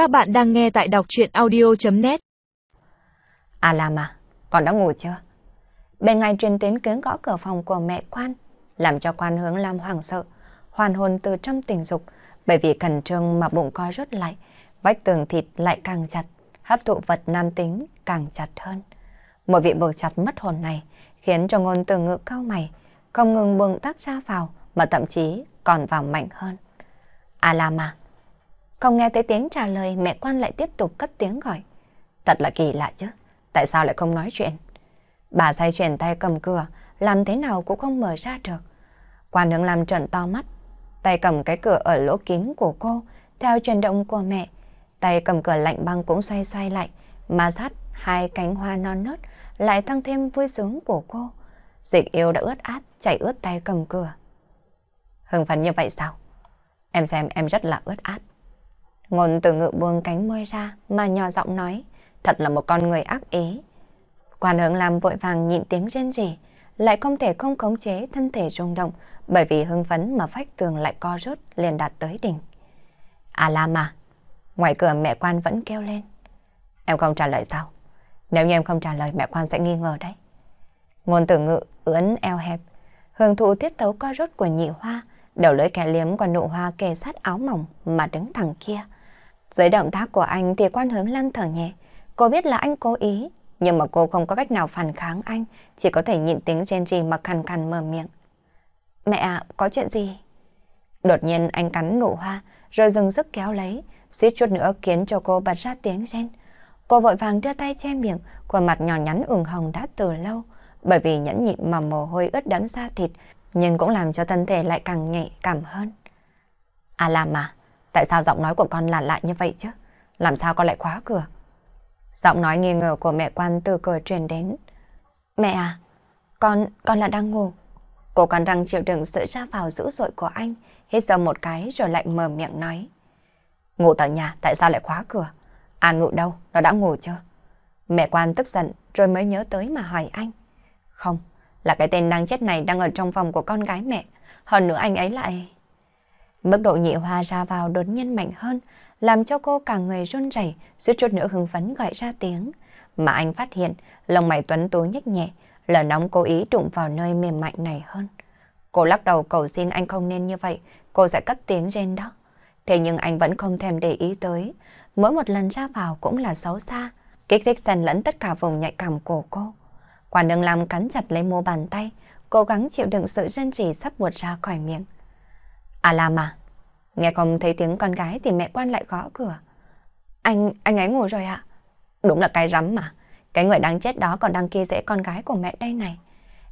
Các bạn đang nghe tại đọc chuyện audio.net À làm à, con đã ngủ chưa? Bên ngoài truyền đến tiếng gõ cửa phòng của mẹ quan, làm cho quan hướng Lam hoảng sợ, hoàn hồn từ trong tình dục, bởi vì cẩn trương mà bụng co rút lại, vách tường thịt lại càng chặt, hấp thụ vật nam tính càng chặt hơn. Một vị buộc chặt mất hồn này khiến cho ngôn từ ngữ cao mày, không ngừng buông tắc ra vào mà thậm chí còn vào mạnh hơn. À làm à, không nghe thấy tiếng trả lời, mẹ quan lại tiếp tục cất tiếng gọi. Thật là kỳ lạ chứ, tại sao lại không nói chuyện? Bà say chuyển tay cầm cửa, làm thế nào cũng không mở ra được. Quan hướng làm trợn to mắt, tay cầm cái cửa ở lỗ kín của cô, theo chuyển động của mẹ. Tay cầm cửa lạnh băng cũng xoay xoay lại, mà sát hai cánh hoa non nớt lại tăng thêm vui sướng của cô. Dịch yêu đã ướt át, chảy ướt tay cầm cửa. Hưng phấn như vậy sao? Em xem em rất là ướt át. Ngôn từ ngự buông cánh môi ra mà nhỏ giọng nói, thật là một con người ác ý. Quan hướng làm vội vàng nhịn tiếng rên rỉ, lại không thể không khống chế thân thể rung động bởi vì hưng phấn mà phách tường lại co rút liền đạt tới đỉnh. À la mà, ngoài cửa mẹ quan vẫn kêu lên. Em không trả lời sao? Nếu như em không trả lời mẹ quan sẽ nghi ngờ đấy. Ngôn tử ngự ướn eo hẹp, hưởng thụ tiết tấu co rút của nhị hoa, đầu lưỡi kẻ liếm qua nụ hoa kề sát áo mỏng mà đứng thẳng kia. Dưới động tác của anh thì quan hướng lăn thở nhẹ. Cô biết là anh cố ý, nhưng mà cô không có cách nào phản kháng anh, chỉ có thể nhịn tiếng rên rỉ mà khàn khàn mở miệng. Mẹ à, có chuyện gì? Đột nhiên anh cắn nụ hoa, rồi dừng sức kéo lấy, suýt chút nữa khiến cho cô bật ra tiếng rên. Cô vội vàng đưa tay che miệng, khuôn mặt nhỏ nhắn ửng hồng đã từ lâu, bởi vì nhẫn nhịn mà mồ hôi ướt đẫm da thịt, nhưng cũng làm cho thân thể lại càng nhạy cảm hơn. À làm à, Tại sao giọng nói của con lạ lạ như vậy chứ? Làm sao con lại khóa cửa? Giọng nói nghi ngờ của mẹ quan từ cửa truyền đến. Mẹ à, con, con là đang ngủ. Cô con răng chịu đựng sự ra vào dữ dội của anh, hít sâu một cái rồi lại mở miệng nói. Ngủ tại nhà, tại sao lại khóa cửa? À ngủ đâu, nó đã ngủ chưa? Mẹ quan tức giận rồi mới nhớ tới mà hỏi anh. Không, là cái tên đang chết này đang ở trong phòng của con gái mẹ. Hơn nữa anh ấy lại... Mức độ nhị hoa ra vào đột nhiên mạnh hơn, làm cho cô cả người run rẩy, suýt chút nữa hưng phấn gọi ra tiếng. Mà anh phát hiện, lông mày tuấn tú nhếch nhẹ, lờ nóng cố ý đụng vào nơi mềm mại này hơn. Cô lắc đầu cầu xin anh không nên như vậy, cô sẽ cất tiếng rên đó. Thế nhưng anh vẫn không thèm để ý tới, mỗi một lần ra vào cũng là xấu xa, kích thích xen lẫn tất cả vùng nhạy cảm của cô. Quả đừng làm cắn chặt lấy mô bàn tay, cố gắng chịu đựng sự rên rỉ sắp buột ra khỏi miệng. À làm à? Nghe không thấy tiếng con gái thì mẹ quan lại gõ cửa. Anh, anh ấy ngủ rồi ạ. Đúng là cái rắm mà. Cái người đang chết đó còn đang kia dễ con gái của mẹ đây này.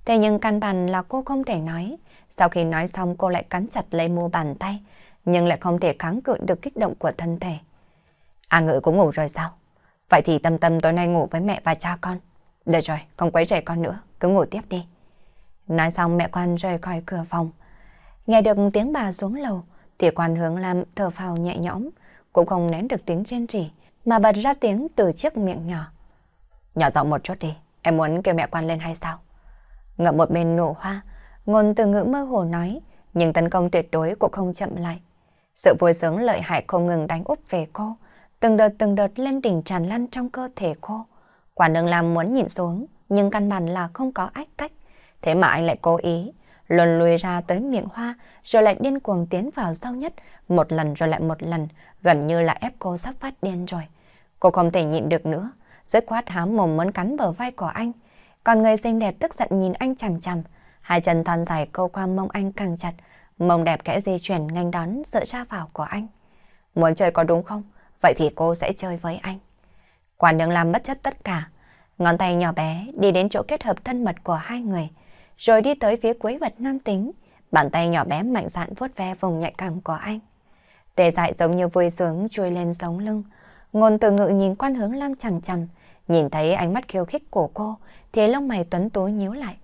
Thế nhưng căn bản là cô không thể nói. Sau khi nói xong cô lại cắn chặt lấy mu bàn tay, nhưng lại không thể kháng cự được kích động của thân thể. À ngự cũng ngủ rồi sao? Vậy thì tâm tâm tối nay ngủ với mẹ và cha con. Được rồi, không quấy rầy con nữa, cứ ngủ tiếp đi. Nói xong mẹ quan rời khỏi cửa phòng. Nghe được tiếng bà xuống lầu, thì quan hướng làm thở phào nhẹ nhõm, cũng không nén được tiếng trên trì, mà bật ra tiếng từ chiếc miệng nhỏ. Nhỏ giọng một chút đi, em muốn kêu mẹ quan lên hay sao? Ngậm một bên nổ hoa, ngôn từ ngữ mơ hồ nói, nhưng tấn công tuyệt đối cũng không chậm lại. Sự vui sướng lợi hại không ngừng đánh úp về cô, từng đợt từng đợt lên đỉnh tràn lan trong cơ thể cô. Quả đường làm muốn nhìn xuống, nhưng căn bản là không có ách cách. Thế mà anh lại cố ý, luồn lùi ra tới miệng hoa, rồi lại điên cuồng tiến vào sâu nhất, một lần rồi lại một lần, gần như là ép cô sắp phát điên rồi. Cô không thể nhịn được nữa, rất quát hám mồm muốn cắn bờ vai của anh. Còn người xinh đẹp tức giận nhìn anh chằm chằm, hai chân thon dài câu qua mông anh càng chặt, mông đẹp kẽ di chuyển nhanh đón sự ra vào của anh. Muốn chơi có đúng không? Vậy thì cô sẽ chơi với anh. Quản đường làm bất chấp tất cả, ngón tay nhỏ bé đi đến chỗ kết hợp thân mật của hai người rồi đi tới phía cuối vật nam tính, bàn tay nhỏ bé mạnh dạn vuốt ve vùng nhạy cảm của anh. Tề dại giống như vui sướng chui lên sống lưng, ngôn từ ngự nhìn quan hướng lam chằm chằm, nhìn thấy ánh mắt khiêu khích của cô, thì lông mày tuấn tú nhíu lại.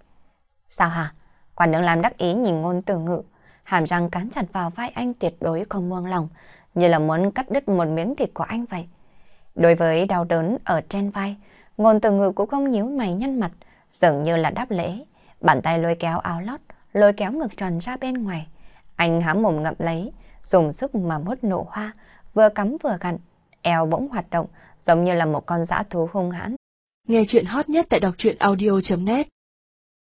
Sao hả? Quan hướng lam đắc ý nhìn ngôn từ ngự, hàm răng cắn chặt vào vai anh tuyệt đối không buông lòng, như là muốn cắt đứt một miếng thịt của anh vậy. Đối với đau đớn ở trên vai, ngôn từ ngự cũng không nhíu mày nhăn mặt, dường như là đáp lễ. Bàn tay lôi kéo áo lót, lôi kéo ngực tròn ra bên ngoài. Anh hám mồm ngậm lấy, dùng sức mà mút nụ hoa, vừa cắm vừa gặn. eo bỗng hoạt động, giống như là một con dã thú hung hãn. Nghe chuyện hot nhất tại đọc truyện audio.net